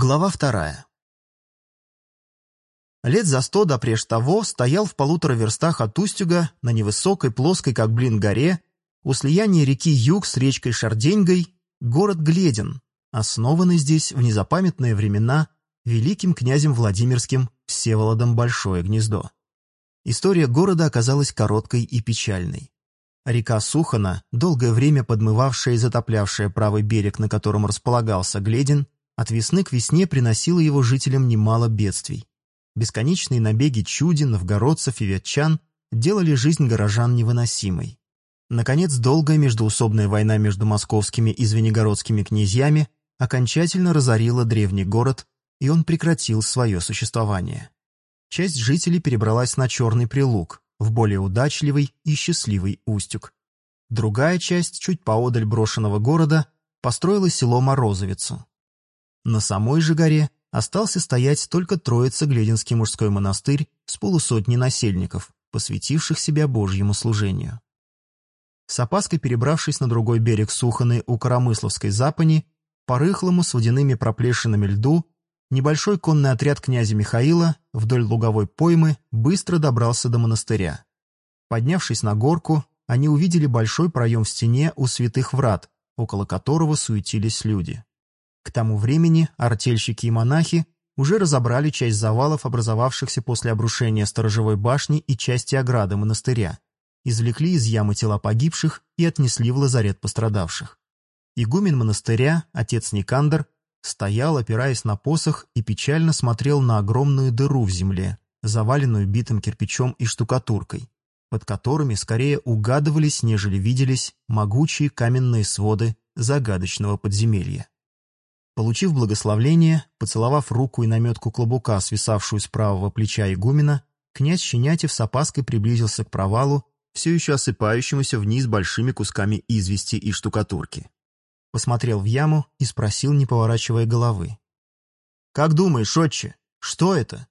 Глава вторая. Лет за сто до преж того стоял в полутора верстах от Устюга на невысокой, плоской, как блин, горе, у слияния реки Юг с речкой Шарденьгой, город Гледин, основанный здесь в незапамятные времена великим князем Владимирским Всеволодом Большое Гнездо. История города оказалась короткой и печальной. Река Сухана, долгое время подмывавшая и затоплявшая правый берег, на котором располагался Гледин, от весны к весне приносила его жителям немало бедствий. Бесконечные набеги чудин, новгородцев и ветчан делали жизнь горожан невыносимой. Наконец, долгая междуусобная война между московскими и звенигородскими князьями окончательно разорила древний город, и он прекратил свое существование. Часть жителей перебралась на Черный Прилуг, в более удачливый и счастливый Устюг. Другая часть, чуть поодаль брошенного города, построила село Морозовицу, на самой же горе остался стоять только Троица-Глединский мужской монастырь с полусотней насельников, посвятивших себя Божьему служению. С опаской перебравшись на другой берег Суханы у Коромысловской запани, по рыхлому с водяными проплешинами льду, небольшой конный отряд князя Михаила вдоль луговой поймы быстро добрался до монастыря. Поднявшись на горку, они увидели большой проем в стене у святых врат, около которого суетились люди. К тому времени артельщики и монахи уже разобрали часть завалов, образовавшихся после обрушения сторожевой башни и части ограды монастыря, извлекли из ямы тела погибших и отнесли в лазарет пострадавших. Игумен монастыря, отец Никандр, стоял, опираясь на посох, и печально смотрел на огромную дыру в земле, заваленную битым кирпичом и штукатуркой, под которыми скорее угадывались, нежели виделись, могучие каменные своды загадочного подземелья. Получив благословление, поцеловав руку и наметку клобука, свисавшую с правого плеча игумена, князь Щенятев с опаской приблизился к провалу, все еще осыпающемуся вниз большими кусками извести и штукатурки. Посмотрел в яму и спросил, не поворачивая головы. «Как думаешь, отче, что это?»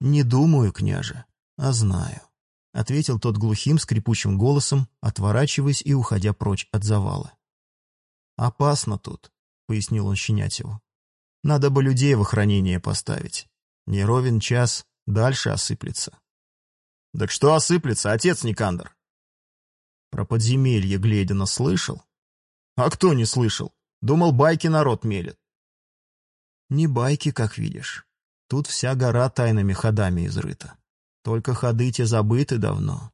«Не думаю, княже, а знаю», — ответил тот глухим скрипучим голосом, отворачиваясь и уходя прочь от завала. «Опасно тут. — пояснил он Щенятеву. «Надо бы людей в охранение поставить. Не ровен час, дальше осыплется». «Так что осыплется, отец Никандр?» «Про подземелье Гледина слышал?» «А кто не слышал? Думал, байки народ мелет». «Не байки, как видишь. Тут вся гора тайными ходами изрыта. Только ходы те забыты давно.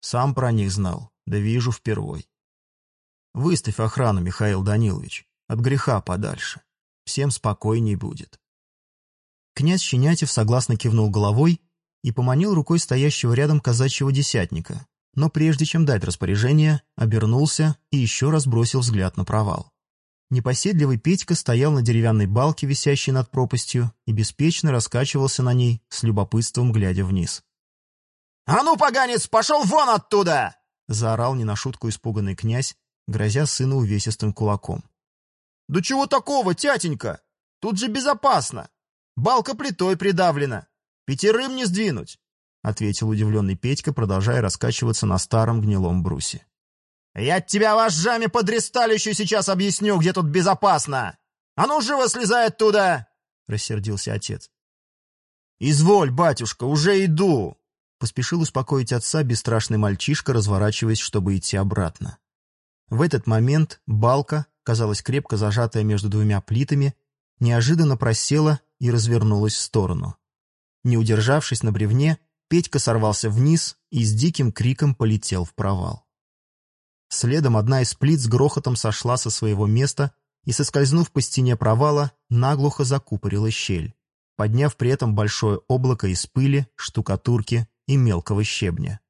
Сам про них знал, да вижу впервой. Выставь охрану, Михаил Данилович. От греха подальше. Всем спокойней будет. Князь Щенятев согласно кивнул головой и поманил рукой стоящего рядом казачьего десятника, но прежде чем дать распоряжение, обернулся и еще раз бросил взгляд на провал. Непоседливый Петька стоял на деревянной балке, висящей над пропастью, и беспечно раскачивался на ней, с любопытством глядя вниз. «А ну, поганец, пошел вон оттуда!» — заорал не на шутку испуганный князь, грозя сыну увесистым кулаком. «Да чего такого, тятенька? Тут же безопасно. Балка плитой придавлена. Пятерым не сдвинуть», — ответил удивленный Петька, продолжая раскачиваться на старом гнилом брусе. «Я тебя вожжами под ресталищу сейчас объясню, где тут безопасно! А ну, живо слезай оттуда!» — рассердился отец. «Изволь, батюшка, уже иду!» — поспешил успокоить отца бесстрашный мальчишка, разворачиваясь, чтобы идти обратно. В этот момент балка, казалось крепко зажатая между двумя плитами, неожиданно просела и развернулась в сторону. Не удержавшись на бревне, Петька сорвался вниз и с диким криком полетел в провал. Следом одна из плит с грохотом сошла со своего места и, соскользнув по стене провала, наглухо закупорила щель, подняв при этом большое облако из пыли, штукатурки и мелкого щебня.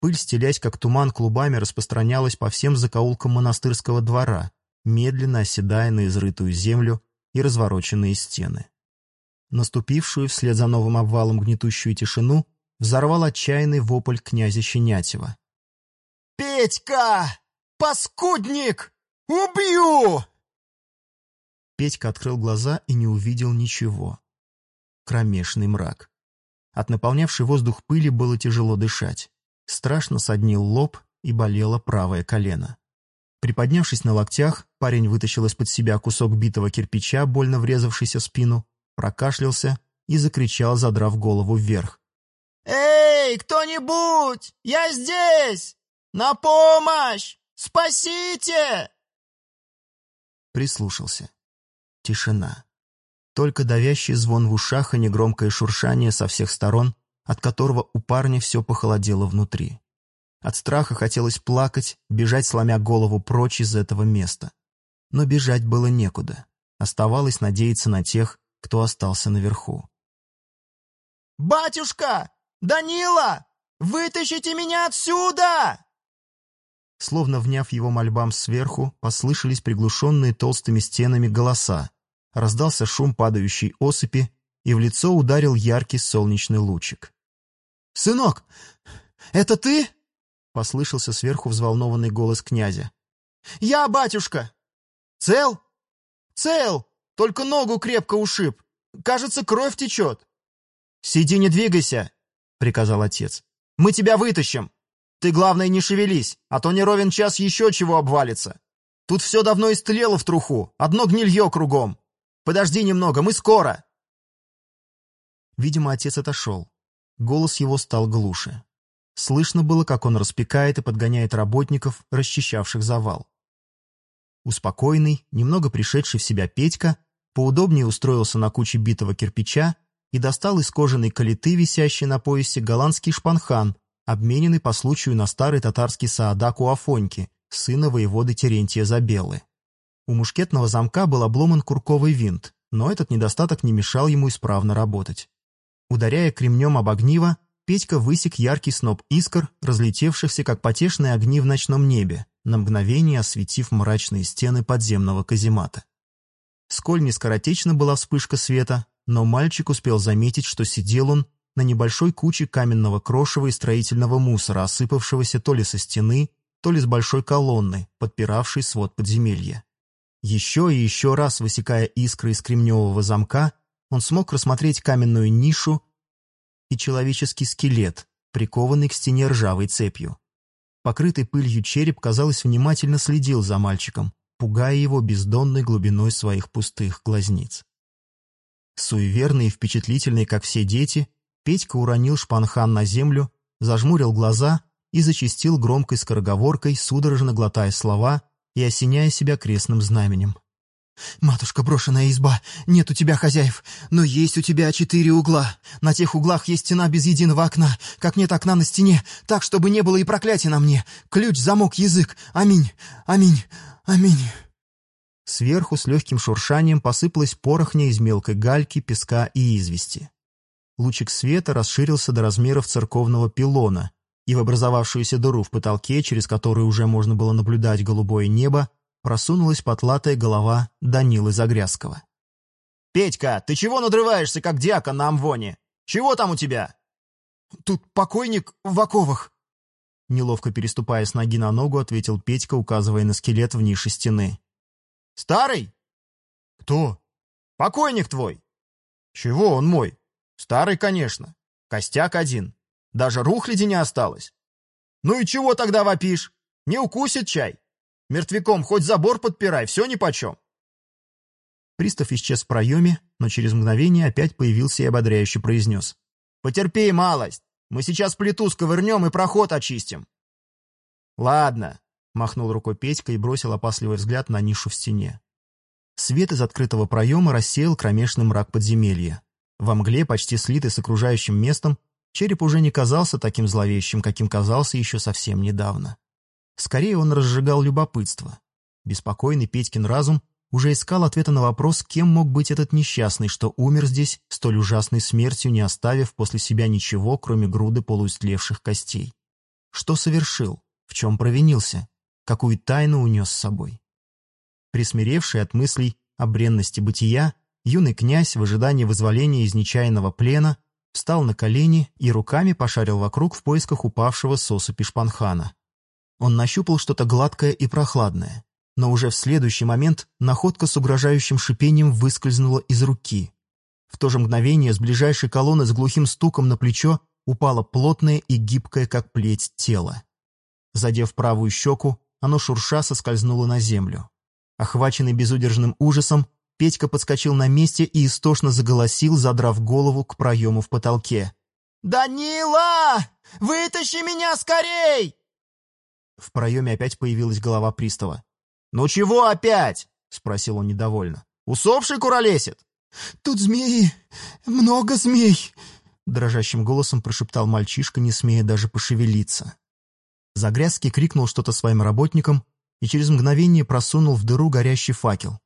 Пыль, стелясь как туман клубами, распространялась по всем закоулкам монастырского двора, медленно оседая на изрытую землю и развороченные стены. Наступившую вслед за новым обвалом гнетущую тишину взорвал отчаянный вопль князя Щенятева. «Петька! Паскудник! Убью!» Петька открыл глаза и не увидел ничего. Кромешный мрак. От наполнявшей воздух пыли было тяжело дышать. Страшно соднил лоб и болело правое колено. Приподнявшись на локтях, парень вытащил из-под себя кусок битого кирпича, больно врезавшийся в спину, прокашлялся и закричал, задрав голову вверх. «Эй, кто-нибудь! Я здесь! На помощь! Спасите!» Прислушался. Тишина. Только давящий звон в ушах и негромкое шуршание со всех сторон, от которого у парня все похолодело внутри. От страха хотелось плакать, бежать, сломя голову прочь из этого места. Но бежать было некуда. Оставалось надеяться на тех, кто остался наверху. «Батюшка! Данила! Вытащите меня отсюда!» Словно вняв его мольбам сверху, послышались приглушенные толстыми стенами голоса. Раздался шум падающей осыпи, и в лицо ударил яркий солнечный лучик. «Сынок, это ты?» — послышался сверху взволнованный голос князя. «Я, батюшка!» «Цел?» «Цел! Только ногу крепко ушиб. Кажется, кровь течет». «Сиди, не двигайся!» — приказал отец. «Мы тебя вытащим! Ты, главное, не шевелись, а то не ровен час еще чего обвалится. Тут все давно истлело в труху, одно гнилье кругом. Подожди немного, мы скоро!» Видимо, отец отошел. Голос его стал глуше. Слышно было, как он распекает и подгоняет работников, расчищавших завал. Успокоенный, немного пришедший в себя Петька, поудобнее устроился на куче битого кирпича и достал из кожаной калиты, висящей на поясе, голландский шпанхан, обмененный по случаю на старый татарский саадак у Афоньки, сына воеводы Терентия Забелы. У мушкетного замка был обломан курковый винт, но этот недостаток не мешал ему исправно работать. Ударяя кремнем об огниво, Петька высек яркий сноп искр, разлетевшихся, как потешные огни в ночном небе, на мгновение осветив мрачные стены подземного каземата. Сколь не скоротечна была вспышка света, но мальчик успел заметить, что сидел он на небольшой куче каменного крошева и строительного мусора, осыпавшегося то ли со стены, то ли с большой колонны, подпиравшей свод подземелья. Еще и еще раз высекая искры из кремневого замка, он смог рассмотреть каменную нишу, и человеческий скелет, прикованный к стене ржавой цепью. Покрытый пылью череп, казалось, внимательно следил за мальчиком, пугая его бездонной глубиной своих пустых глазниц. Суеверный и впечатлительный, как все дети, Петька уронил шпанхан на землю, зажмурил глаза и зачастил громкой скороговоркой, судорожно глотая слова и осеняя себя крестным знаменем. «Матушка, брошенная изба, нет у тебя хозяев, но есть у тебя четыре угла. На тех углах есть стена без единого окна, как нет окна на стене, так, чтобы не было и проклятия на мне. Ключ, замок, язык. Аминь, аминь, аминь». Сверху с легким шуршанием посыпалась порохня из мелкой гальки, песка и извести. Лучик света расширился до размеров церковного пилона, и в образовавшуюся дыру в потолке, через которую уже можно было наблюдать голубое небо, просунулась потлатая голова Данилы Загрязского. «Петька, ты чего надрываешься, как дьякон на амвоне? Чего там у тебя?» «Тут покойник в оковах», Неловко переступая с ноги на ногу, ответил Петька, указывая на скелет в нише стены. «Старый?» «Кто?» «Покойник твой». «Чего он мой? Старый, конечно. Костяк один. Даже рухляди не осталось. Ну и чего тогда вопишь? Не укусит чай? Мертвяком хоть забор подпирай, все нипочем». Пристав исчез в проеме, но через мгновение опять появился и ободряюще произнес. «Потерпи малость. Мы сейчас плиту сковырнем и проход очистим». «Ладно», — махнул рукой Петька и бросил опасливый взгляд на нишу в стене. Свет из открытого проема рассеял кромешный мрак подземелья. Во мгле, почти слитый с окружающим местом, череп уже не казался таким зловещим, каким казался еще совсем недавно. Скорее он разжигал любопытство. Беспокойный Петькин разум уже искал ответа на вопрос, кем мог быть этот несчастный, что умер здесь столь ужасной смертью, не оставив после себя ничего, кроме груды полуистлевших костей. Что совершил? В чем провинился? Какую тайну унес с собой? Присмиревший от мыслей о бренности бытия, юный князь в ожидании вызволения из нечаянного плена встал на колени и руками пошарил вокруг в поисках упавшего с осыпи шпанхана. Он нащупал что-то гладкое и прохладное, но уже в следующий момент находка с угрожающим шипением выскользнула из руки. В то же мгновение с ближайшей колонны с глухим стуком на плечо упало плотное и гибкое, как плеть, тело. Задев правую щеку, оно шурша соскользнуло на землю. Охваченный безудержным ужасом, Петька подскочил на месте и истошно заголосил, задрав голову к проему в потолке. «Данила! Вытащи меня скорей!» В проеме опять появилась голова пристава. «Ну чего опять?» — спросил он недовольно. «Усопший куролесит?» «Тут змеи! Много змей!» Дрожащим голосом прошептал мальчишка, не смея даже пошевелиться. Загрязский крикнул что-то своим работникам и через мгновение просунул в дыру горящий факел.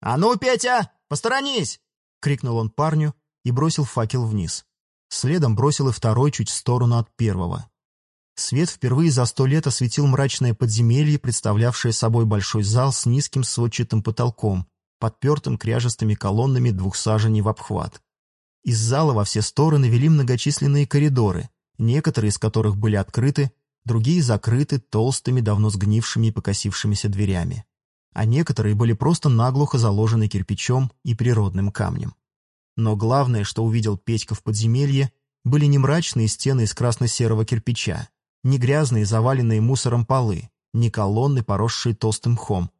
«А ну, Петя, посторонись!» — крикнул он парню и бросил факел вниз. Следом бросил и второй чуть в сторону от первого. Свет впервые за сто лет осветил мрачное подземелье, представлявшее собой большой зал с низким сводчатым потолком, подпертым кряжестыми колоннами двух саженей в обхват. Из зала во все стороны вели многочисленные коридоры, некоторые из которых были открыты, другие закрыты толстыми, давно сгнившими и покосившимися дверями. А некоторые были просто наглухо заложены кирпичом и природным камнем. Но главное, что увидел Петька в подземелье, были не мрачные стены из красно-серого кирпича, не грязные, заваленные мусором полы, не колонны, поросшие толстым мхом,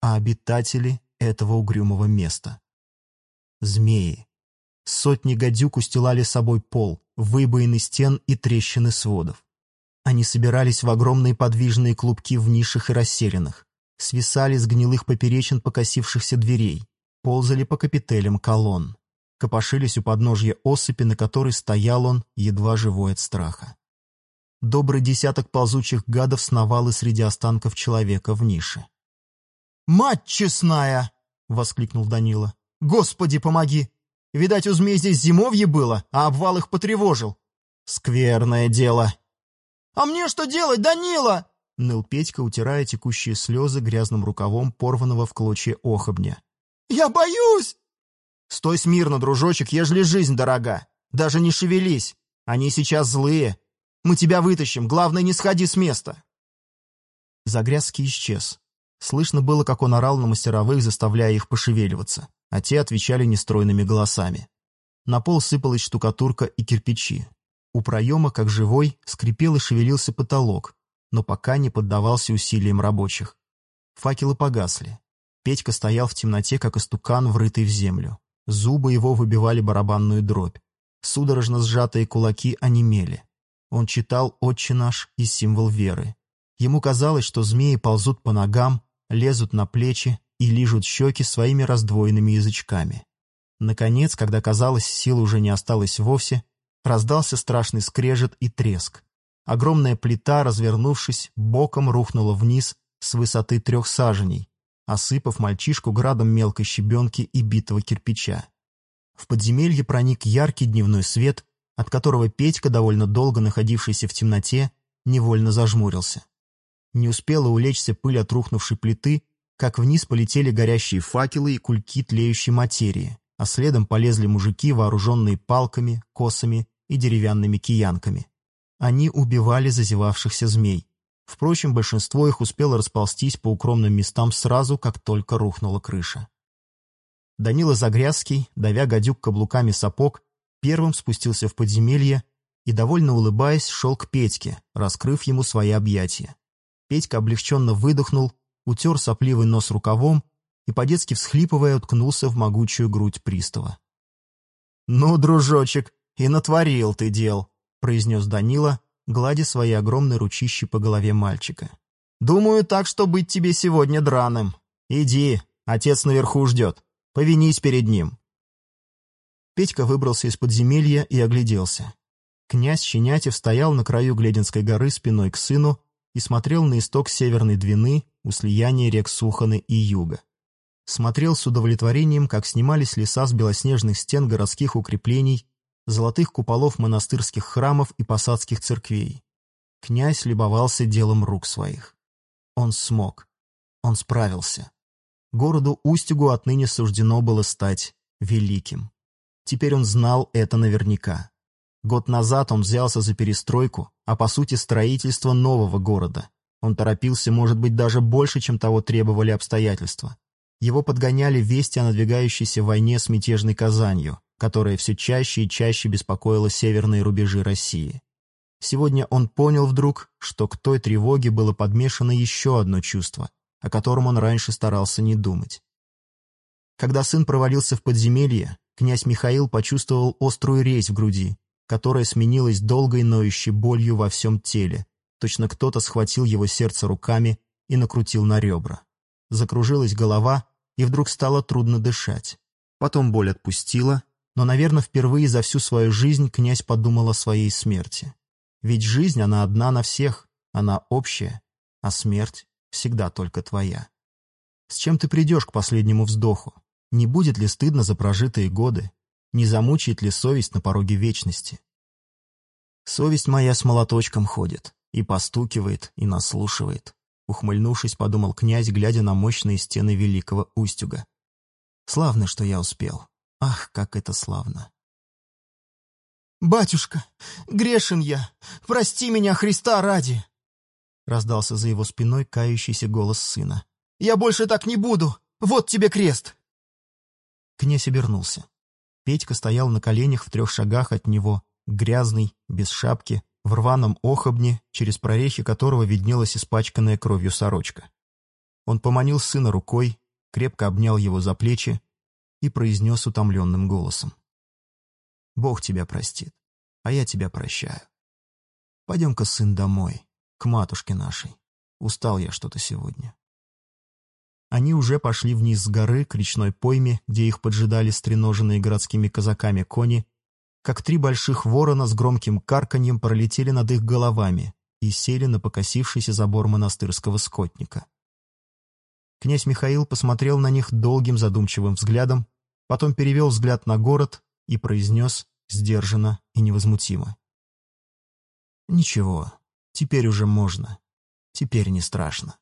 а обитатели этого угрюмого места. Змеи. Сотни гадюк устилали собой пол, выбоины стен и трещины сводов. Они собирались в огромные подвижные клубки в нишах и расселенных, свисали с гнилых поперечин покосившихся дверей, ползали по капителям колонн, копошились у подножья осыпи, на которой стоял он, едва живой от страха. Добрый десяток ползучих гадов сновал и среди останков человека в нише. «Мать честная!» — воскликнул Данила. «Господи, помоги! Видать, у змей здесь зимовье было, а обвал их потревожил. Скверное дело!» «А мне что делать, Данила?» — ныл Петька, утирая текущие слезы грязным рукавом порванного в клочья охобня. «Я боюсь!» «Стой смирно, дружочек, ежели жизнь дорога. Даже не шевелись. Они сейчас злые, мы тебя вытащим, главное, не сходи с места!» Загрязский исчез. Слышно было, как он орал на мастеровых, заставляя их пошевеливаться, а те отвечали нестройными голосами. На пол сыпалась штукатурка и кирпичи. У проема, как живой, скрипел и шевелился потолок, но пока не поддавался усилиям рабочих. Факелы погасли. Петька стоял в темноте, как истукан, врытый в землю. Зубы его выбивали барабанную дробь. Судорожно сжатые кулаки онемели. Он читал «Отче наш» и символ веры. Ему казалось, что змеи ползут по ногам, лезут на плечи и лижут щеки своими раздвоенными язычками. Наконец, когда казалось, сил уже не осталось вовсе, раздался страшный скрежет и треск. Огромная плита, развернувшись, боком рухнула вниз с высоты трех саженей, осыпав мальчишку градом мелкой щебенки и битого кирпича. В подземелье проник яркий дневной свет, от которого Петька, довольно долго находившийся в темноте, невольно зажмурился. Не успела улечься пыль от рухнувшей плиты, как вниз полетели горящие факелы и кульки тлеющей материи, а следом полезли мужики, вооруженные палками, косами и деревянными киянками. Они убивали зазевавшихся змей. Впрочем, большинство их успело расползтись по укромным местам сразу, как только рухнула крыша. Данила Загрязский, давя гадюк каблуками сапог, первым спустился в подземелье и, довольно улыбаясь, шел к Петьке, раскрыв ему свои объятия. Петька облегченно выдохнул, утер сопливый нос рукавом и, по-детски всхлипывая, уткнулся в могучую грудь пристава. «Ну, дружочек, и натворил ты дел», — произнес Данила, гладя свои огромные ручищи по голове мальчика. «Думаю так, что быть тебе сегодня драным. Иди, отец наверху ждет. Повинись перед ним». Петька выбрался из подземелья и огляделся. Князь Щенятев стоял на краю Глединской горы спиной к сыну и смотрел на исток Северной Двины у слияния рек Суханы и Юга. Смотрел с удовлетворением, как снимались леса с белоснежных стен городских укреплений, золотых куполов монастырских храмов и посадских церквей. Князь любовался делом рук своих. Он смог. Он справился. Городу Устюгу отныне суждено было стать великим. Теперь он знал это наверняка. Год назад он взялся за перестройку, а по сути строительство нового города. Он торопился, может быть, даже больше, чем того требовали обстоятельства. Его подгоняли вести о надвигающейся войне с мятежной Казанью, которая все чаще и чаще беспокоила северные рубежи России. Сегодня он понял вдруг, что к той тревоге было подмешано еще одно чувство, о котором он раньше старался не думать. Когда сын провалился в подземелье, князь Михаил почувствовал острую резь в груди, которая сменилась долгой ноющей болью во всем теле. Точно кто-то схватил его сердце руками и накрутил на ребра. Закружилась голова, и вдруг стало трудно дышать. Потом боль отпустила, но, наверное, впервые за всю свою жизнь князь подумал о своей смерти. Ведь жизнь, она одна на всех, она общая, а смерть всегда только твоя. С чем ты придешь к последнему вздоху? Не будет ли стыдно за прожитые годы? Не замучает ли совесть на пороге вечности? Совесть моя с молоточком ходит, и постукивает, и наслушивает. Ухмыльнувшись, подумал князь, глядя на мощные стены великого Устюга. Славно, что я успел. Ах, как это славно. «Батюшка, грешен я! Прости меня, Христа ради!» Раздался за его спиной кающийся голос сына. «Я больше так не буду! Вот тебе крест!» Князь обернулся. Петька стоял на коленях в трех шагах от него, грязный, без шапки, в рваном охобне, через прорехи которого виднелась испачканная кровью сорочка. Он поманил сына рукой, крепко обнял его за плечи и произнес утомленным голосом. «Бог тебя простит, а я тебя прощаю. Пойдем-ка, сын, домой, к матушке нашей. Устал я что-то сегодня». Они уже пошли вниз с горы к речной пойме, где их поджидали стреноженные городскими казаками кони, как три больших ворона с громким карканьем пролетели над их головами и сели на покосившийся забор монастырского скотника. Князь Михаил посмотрел на них долгим задумчивым взглядом, потом перевел взгляд на город и произнес сдержанно и невозмутимо. «Ничего, теперь уже можно. Теперь не страшно».